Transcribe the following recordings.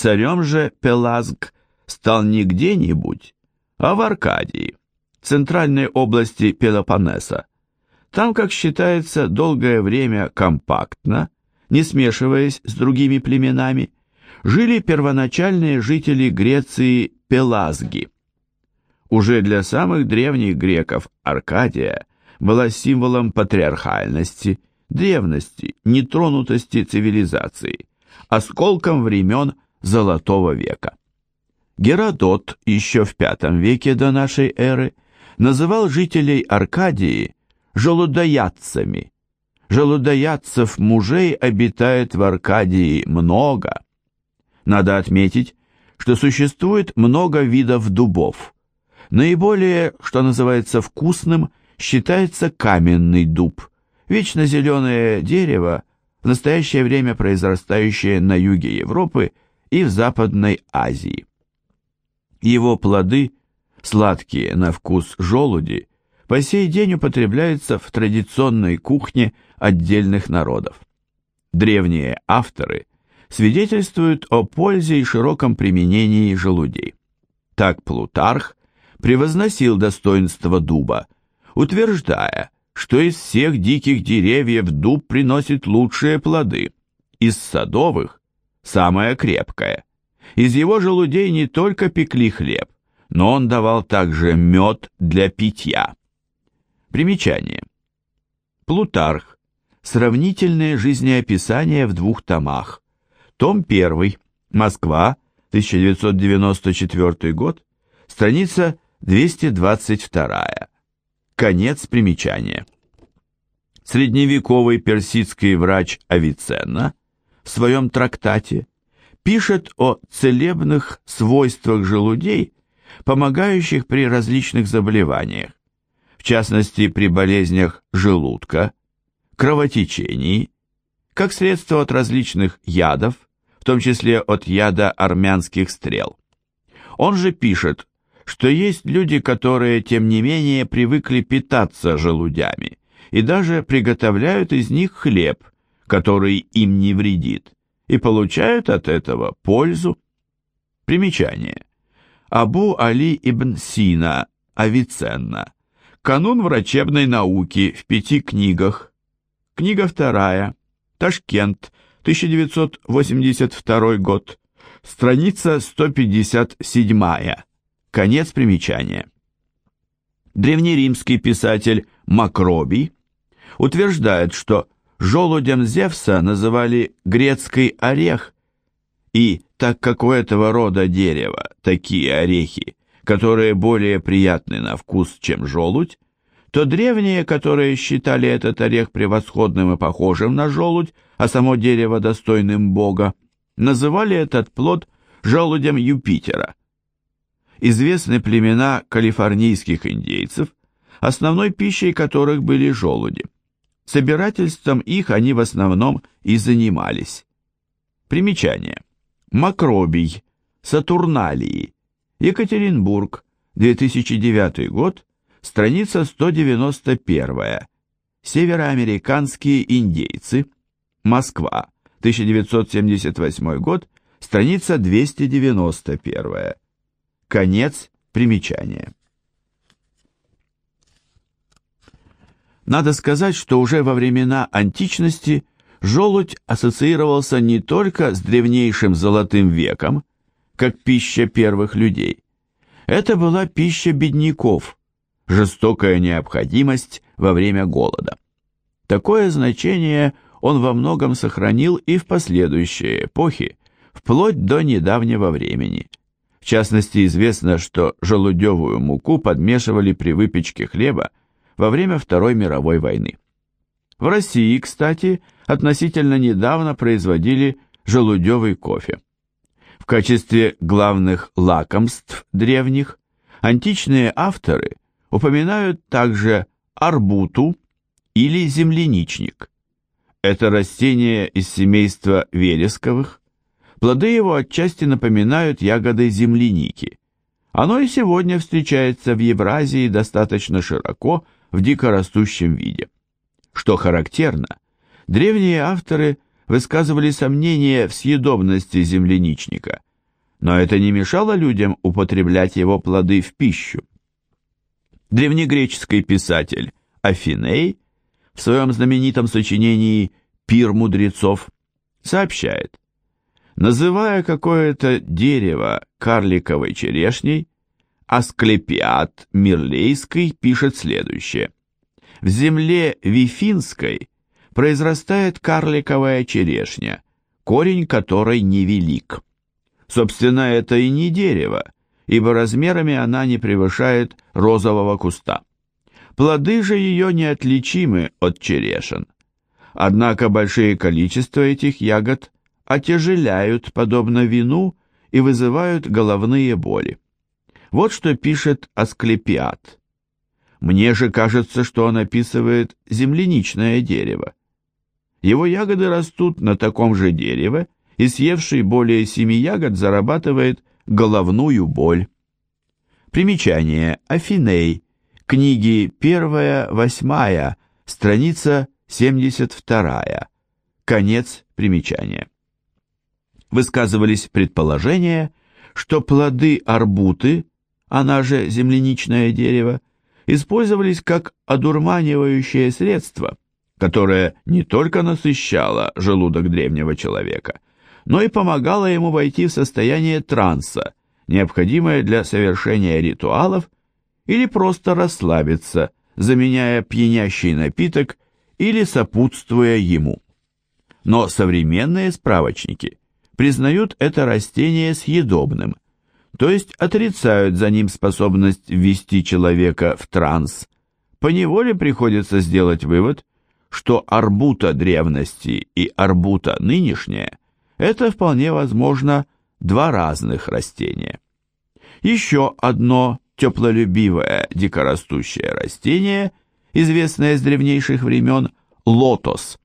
Царем же Пелазг стал не где-нибудь, а в Аркадии, центральной области Пелопоннеса. Там, как считается, долгое время компактно, не смешиваясь с другими племенами, жили первоначальные жители Греции Пелазги. Уже для самых древних греков Аркадия была символом патриархальности, древности, нетронутости цивилизации, осколком времен Золотого века. Геродот еще в V веке до нашей эры называл жителей Аркадии желудоядцами. Желудоядцев мужей обитает в Аркадии много. Надо отметить, что существует много видов дубов. Наиболее, что называется, вкусным, считается каменный дуб, вечно зеленое дерево, в настоящее время произрастающее на юге Европы и в Западной Азии. Его плоды, сладкие на вкус желуди, по сей день употребляются в традиционной кухне отдельных народов. Древние авторы свидетельствуют о пользе и широком применении желудей. Так Плутарх превозносил достоинство дуба, утверждая, что из всех диких деревьев дуб приносит лучшие плоды, из садовых – самое крепкое. Из его желудей не только пекли хлеб, но он давал также мед для питья. Примечание. Плутарх. Сравнительное жизнеописание в двух томах. Том 1. Москва, 1994 год. Страница 222. Конец примечания. Средневековый персидский врач Авиценна в своем трактате пишет о целебных свойствах желудей, помогающих при различных заболеваниях, в частности при болезнях желудка, кровотечении, как средство от различных ядов, в том числе от яда армянских стрел. Он же пишет, что есть люди, которые, тем не менее, привыкли питаться желудями и даже приготовляют из них хлеб, который им не вредит, и получают от этого пользу. Примечание. Абу Али ибн Сина, Авиценна. Канун врачебной науки в пяти книгах. Книга вторая. Ташкент, 1982 год. Страница 157. Конец примечания. Древнеримский писатель Макробий утверждает, что желудем Зевса называли грецкий орех, и так как у этого рода дерева такие орехи, которые более приятны на вкус, чем желудь, то древние, которые считали этот орех превосходным и похожим на желудь, а само дерево достойным бога, называли этот плод желудем Юпитера – известны племена калифорнийских индейцев, основной пищей которых были желуди. Собирательством их они в основном и занимались. Примечание. Макробий, Сатурналии, Екатеринбург, 2009 год, страница 191. Североамериканские индейцы, Москва, 1978 год, страница 291. Конец примечания. Надо сказать, что уже во времена античности желудь ассоциировался не только с древнейшим золотым веком, как пища первых людей. Это была пища бедняков, жестокая необходимость во время голода. Такое значение он во многом сохранил и в последующие эпохи, вплоть до недавнего времени – в частности, известно, что желудевую муку подмешивали при выпечке хлеба во время Второй мировой войны. В России, кстати, относительно недавно производили желудевый кофе. В качестве главных лакомств древних античные авторы упоминают также арбуту или земляничник. Это растение из семейства вересковых, Плоды его отчасти напоминают ягоды земляники. Оно и сегодня встречается в Евразии достаточно широко в дикорастущем виде. Что характерно, древние авторы высказывали сомнения в съедобности земляничника, но это не мешало людям употреблять его плоды в пищу. Древнегреческий писатель Афиней в своем знаменитом сочинении «Пир мудрецов» сообщает, называя какое-то дерево карликовой черешней, Асклепиад Мирлейский пишет следующее. В земле Вифинской произрастает карликовая черешня, корень которой невелик. Собственно, это и не дерево, ибо размерами она не превышает розового куста. Плоды же ее неотличимы от черешин. Однако большие количества этих ягод отяжеляют, подобно вину, и вызывают головные боли. Вот что пишет Асклепиад. Мне же кажется, что он описывает земляничное дерево. Его ягоды растут на таком же дереве, и съевший более семи ягод зарабатывает головную боль. Примечание. Афиней. Книги 1-8, страница 72. Конец примечания. Высказывались предположения, что плоды арбуты она же земляничное дерево, использовались как одурманивающее средство, которое не только насыщало желудок древнего человека, но и помогало ему войти в состояние транса, необходимое для совершения ритуалов или просто расслабиться, заменяя пьянящий напиток или сопутствуя ему. Но современные справочники признают это растение съедобным – то есть отрицают за ним способность ввести человека в транс, поневоле приходится сделать вывод, что арбута древности и арбута нынешняя – это вполне возможно два разных растения. Еще одно теплолюбивое дикорастущее растение, известное с древнейших времен – лотос.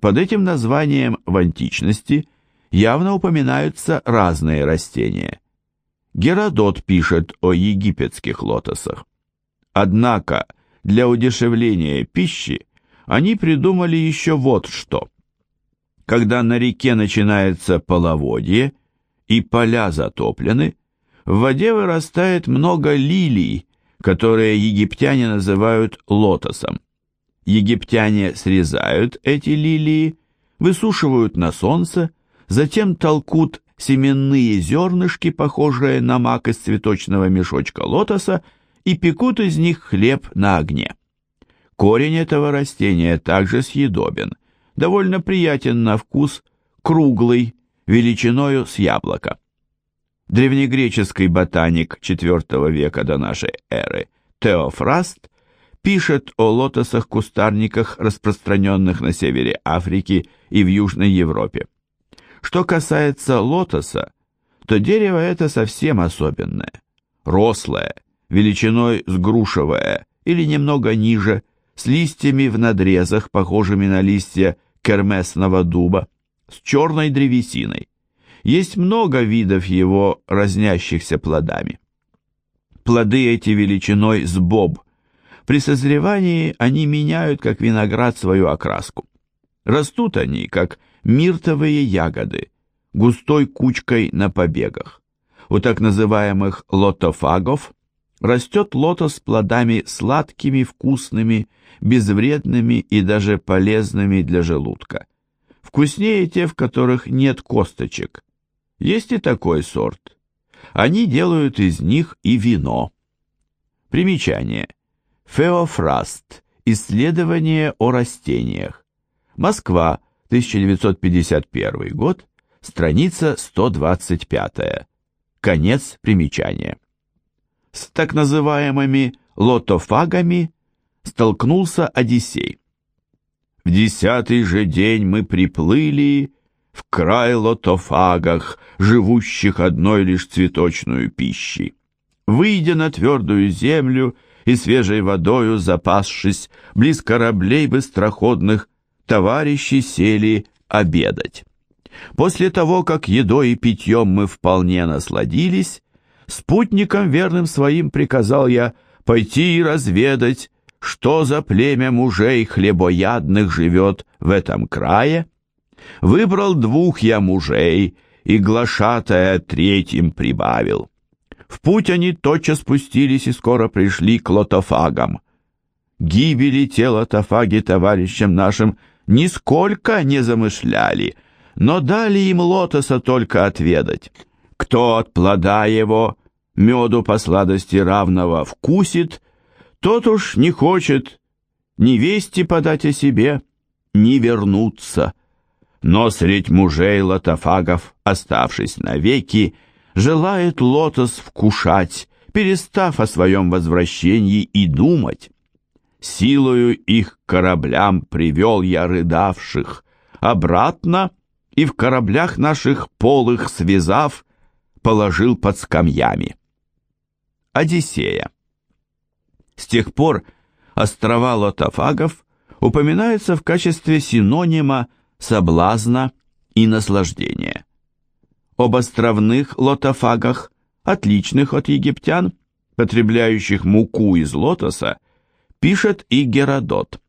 Под этим названием в античности явно упоминаются разные растения – Геродот пишет о египетских лотосах. Однако для удешевления пищи они придумали еще вот что. Когда на реке начинается половодье и поля затоплены, в воде вырастает много лилий, которые египтяне называют лотосом. Египтяне срезают эти лилии, высушивают на солнце, затем толкут семенные зернышки, похожие на мак из цветочного мешочка лотоса, и пекут из них хлеб на огне. Корень этого растения также съедобен, довольно приятен на вкус, круглый, величиною с яблоко. Древнегреческий ботаник IV века до нашей эры Теофраст пишет о лотосах-кустарниках, распространенных на севере Африки и в Южной Европе. Что касается лотоса, то дерево это совсем особенное. Рослое, величиной с грушевое или немного ниже, с листьями в надрезах, похожими на листья кермесного дуба, с черной древесиной. Есть много видов его разнящихся плодами. Плоды эти величиной с боб. При созревании они меняют, как виноград, свою окраску. Растут они, как миртовые ягоды, густой кучкой на побегах. У так называемых лотофагов растет лотос с плодами сладкими, вкусными, безвредными и даже полезными для желудка. Вкуснее те, в которых нет косточек. Есть и такой сорт. Они делают из них и вино. Примечание. Феофраст. Исследование о растениях. Москва. 1951 год, страница 125. Конец примечания. С так называемыми лотофагами столкнулся Одиссей. В десятый же день мы приплыли в край лотофагах, живущих одной лишь цветочную пищей. Выйдя на твердую землю и свежей водою запасшись, близ кораблей быстроходных, товарищи сели обедать. После того, как едой и питьем мы вполне насладились, спутникам верным своим приказал я пойти и разведать, что за племя мужей хлебоядных живет в этом крае. Выбрал двух я мужей и глашатая третьим прибавил. В путь они тотчас спустились и скоро пришли к лотофагам. Гибели тела Тофаги товарищам нашим нисколько не замышляли, но дали им лотоса только отведать. Кто от плода его меду по сладости равного вкусит, тот уж не хочет ни вести подать о себе, ни вернуться. Но средь мужей лотофагов, оставшись навеки, желает лотос вкушать, перестав о своем возвращении и думать. Силою их кораблям привел я рыдавших, обратно и в кораблях наших полых связав, положил под скамьями. Одиссея. С тех пор острова лотофагов упоминаются в качестве синонима соблазна и наслаждения. Об островных лотофагах, отличных от египтян, потребляющих муку из лотоса, пишет и Геродот.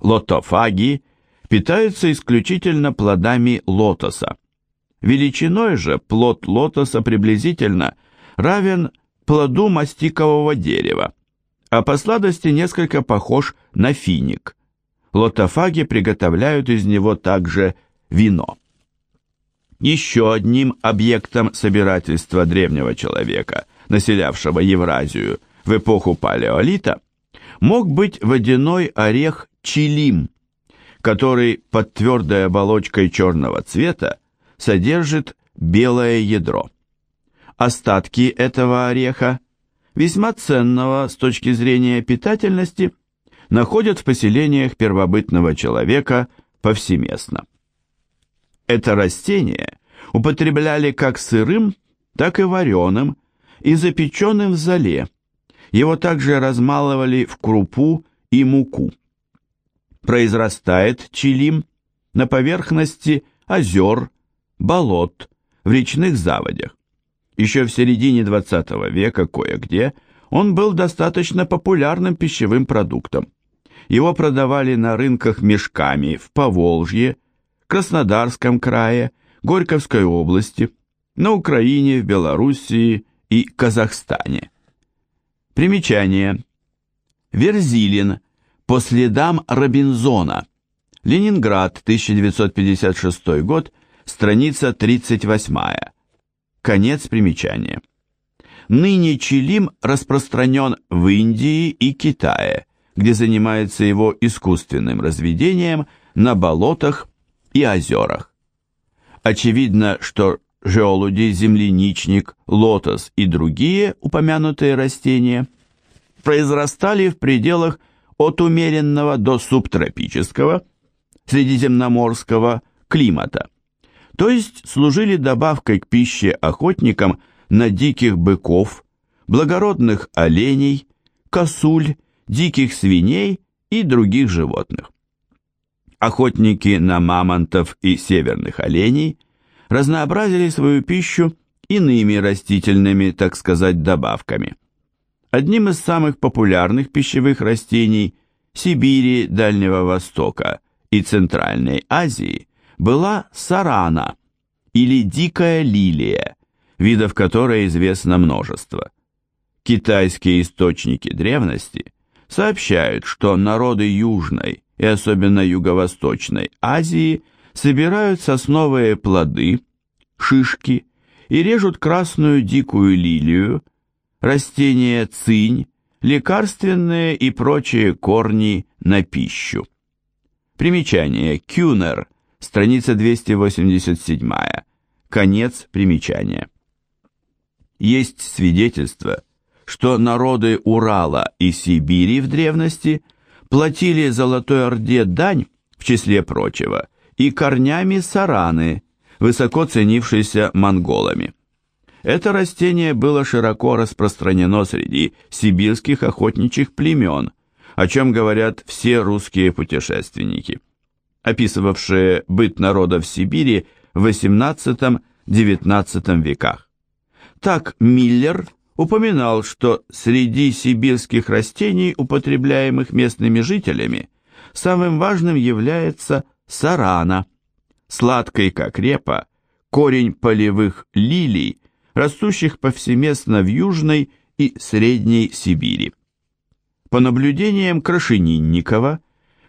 Лотофаги питаются исключительно плодами лотоса. Величиной же плод лотоса приблизительно равен плоду мастикового дерева, а по сладости несколько похож на финик. Лотофаги приготовляют из него также вино. Еще одним объектом собирательства древнего человека, населявшего Евразию в эпоху палеолита, мог быть водяной орех чилим, который под твердой оболочкой черного цвета содержит белое ядро. Остатки этого ореха, весьма ценного с точки зрения питательности, находят в поселениях первобытного человека повсеместно. Это растение употребляли как сырым, так и вареным и запеченным в зале, его также размалывали в крупу и муку. Произрастает чилим на поверхности озер, болот, в речных заводях. Еще в середине 20 века кое-где он был достаточно популярным пищевым продуктом. Его продавали на рынках мешками в Поволжье, Краснодарском крае, Горьковской области, на Украине, в Белоруссии и Казахстане. Примечание. Верзилин. По следам Робинзона. Ленинград, 1956 год, страница 38. Конец примечания. Ныне чилим распространен в Индии и Китае, где занимается его искусственным разведением на болотах и озерах. Очевидно, что желуди, земляничник, лотос и другие упомянутые растения произрастали в пределах от умеренного до субтропического, средиземноморского климата, то есть служили добавкой к пище охотникам на диких быков, благородных оленей, косуль, диких свиней и других животных. Охотники на мамонтов и северных оленей – разнообразили свою пищу иными растительными, так сказать, добавками. Одним из самых популярных пищевых растений Сибири, Дальнего Востока и Центральной Азии была сарана или дикая лилия, видов которой известно множество. Китайские источники древности сообщают, что народы Южной и особенно Юго-Восточной Азии – собирают сосновые плоды, шишки и режут красную дикую лилию, растения цинь, лекарственные и прочие корни на пищу. Примечание. Кюнер. Страница 287. Конец примечания. Есть свидетельство, что народы Урала и Сибири в древности платили Золотой Орде дань, в числе прочего, и корнями сараны, высоко ценившейся монголами. Это растение было широко распространено среди сибирских охотничьих племен, о чем говорят все русские путешественники, описывавшие быт народа в Сибири в XVIII-XIX веках. Так Миллер упоминал, что среди сибирских растений, употребляемых местными жителями, самым важным является сарана, сладкой как репа, корень полевых лилий, растущих повсеместно в Южной и Средней Сибири. По наблюдениям Крашенинникова,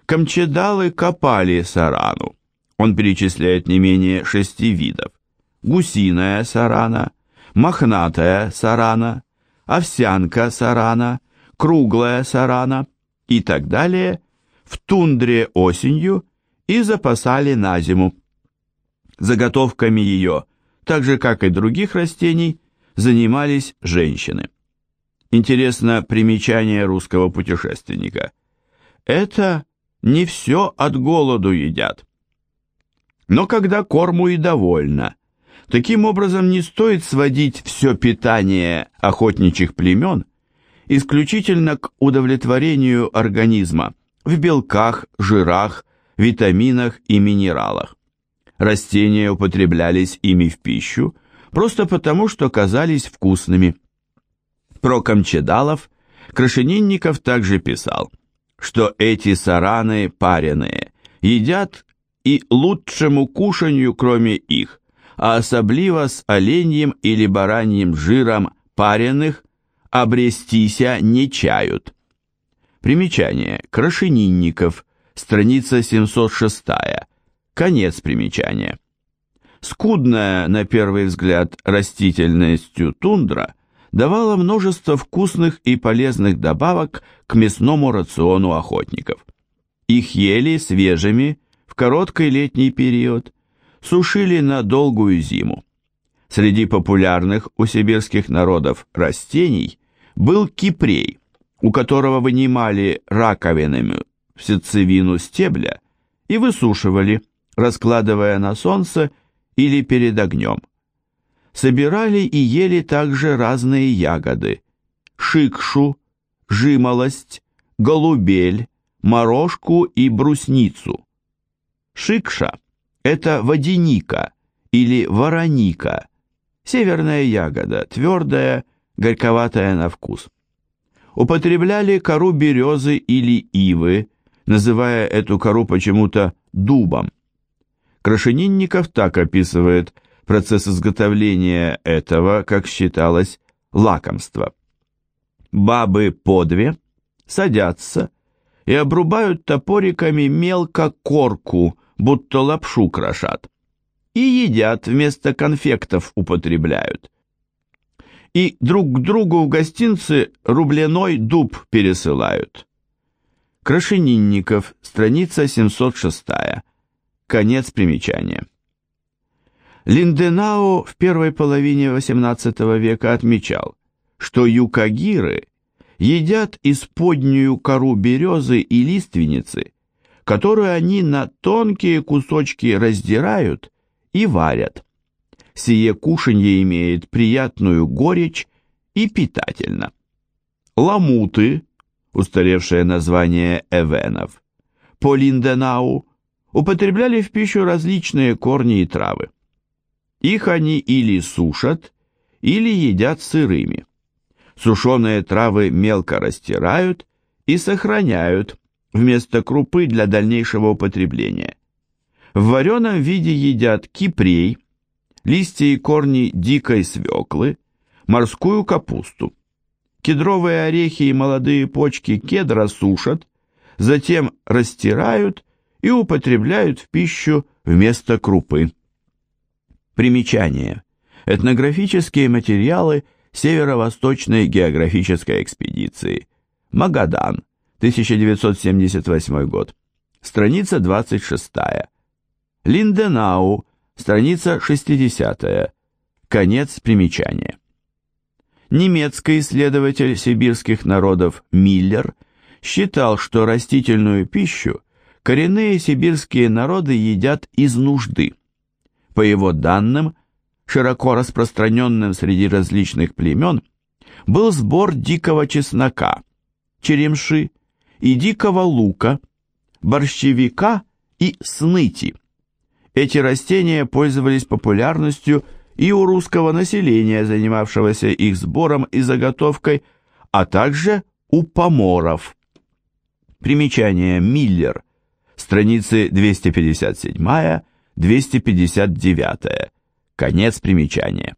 камчедалы копали сарану. Он перечисляет не менее шести видов. Гусиная сарана, мохнатая сарана, овсянка сарана, круглая сарана и так далее в тундре осенью и запасали на зиму. Заготовками ее, так же как и других растений, занимались женщины. Интересно примечание русского путешественника. Это не все от голоду едят. Но когда корму и довольно, таким образом не стоит сводить все питание охотничьих племен исключительно к удовлетворению организма в белках, жирах, витаминах и минералах. Растения употреблялись ими в пищу просто потому, что казались вкусными. Про камчедалов Крашенинников также писал, что эти сараны пареные едят и лучшему кушанию, кроме их, а особливо с оленьим или бараньим жиром пареных, обрестися не чают. Примечание. Крашенинников. Страница 706. Конец примечания. Скудная, на первый взгляд, растительностью тундра давала множество вкусных и полезных добавок к мясному рациону охотников. Их ели свежими в короткий летний период, сушили на долгую зиму. Среди популярных у сибирских народов растений был кипрей, у которого вынимали раковинами в сердцевину стебля и высушивали, раскладывая на солнце или перед огнем. Собирали и ели также разные ягоды – шикшу, жимолость, голубель, морожку и брусницу. Шикша – это водяника или вороника, северная ягода, твердая, горьковатая на вкус. Употребляли кору березы или ивы, называя эту кору почему-то дубом. Крашенинников так описывает процесс изготовления этого, как считалось, лакомства. Бабы по две садятся и обрубают топориками мелко корку, будто лапшу крошат. И едят, вместо конфектов употребляют. И друг к другу в гостинцы рубленой дуб пересылают. Крашенинников, страница 706. Конец примечания. Линденау в первой половине XVIII века отмечал, что юкагиры едят исподнюю кору березы и лиственницы, которую они на тонкие кусочки раздирают и варят. Сие кушанье имеет приятную горечь и питательно. Ламуты, устаревшее название эвенов, по Линденау употребляли в пищу различные корни и травы. Их они или сушат, или едят сырыми. Сушеные травы мелко растирают и сохраняют вместо крупы для дальнейшего употребления. В вареном виде едят кипрей, листья и корни дикой свеклы, морскую капусту. Кедровые орехи и молодые почки кедра сушат, затем растирают и употребляют в пищу вместо крупы. Примечание. Этнографические материалы Северо-Восточной географической экспедиции. Магадан, 1978 год. Страница 26. Линденау, страница 60. Конец примечания. Немецкий исследователь сибирских народов Миллер считал, что растительную пищу коренные сибирские народы едят из нужды. По его данным, широко распространенным среди различных племен был сбор дикого чеснока, черемши и дикого лука, борщевика и сныти. Эти растения пользовались популярностью и у русского населения, занимавшегося их сбором и заготовкой, а также у поморов. Примечание Миллер, страницы 257 259. Конец примечания.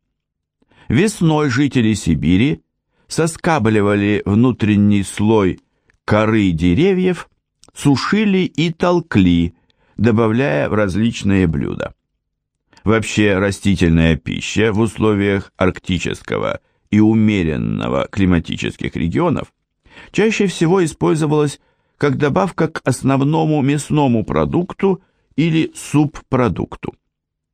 Весной жители Сибири соскабливали внутренний слой коры деревьев, сушили и толкли, добавляя в различные блюда. Вообще растительная пища в условиях арктического и умеренного климатических регионов чаще всего использовалась как добавка к основному мясному продукту или субпродукту.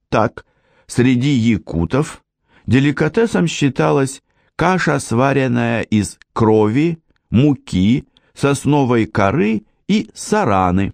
Так, среди якутов деликатесом считалась каша, сваренная из крови, муки, сосновой коры и сараны.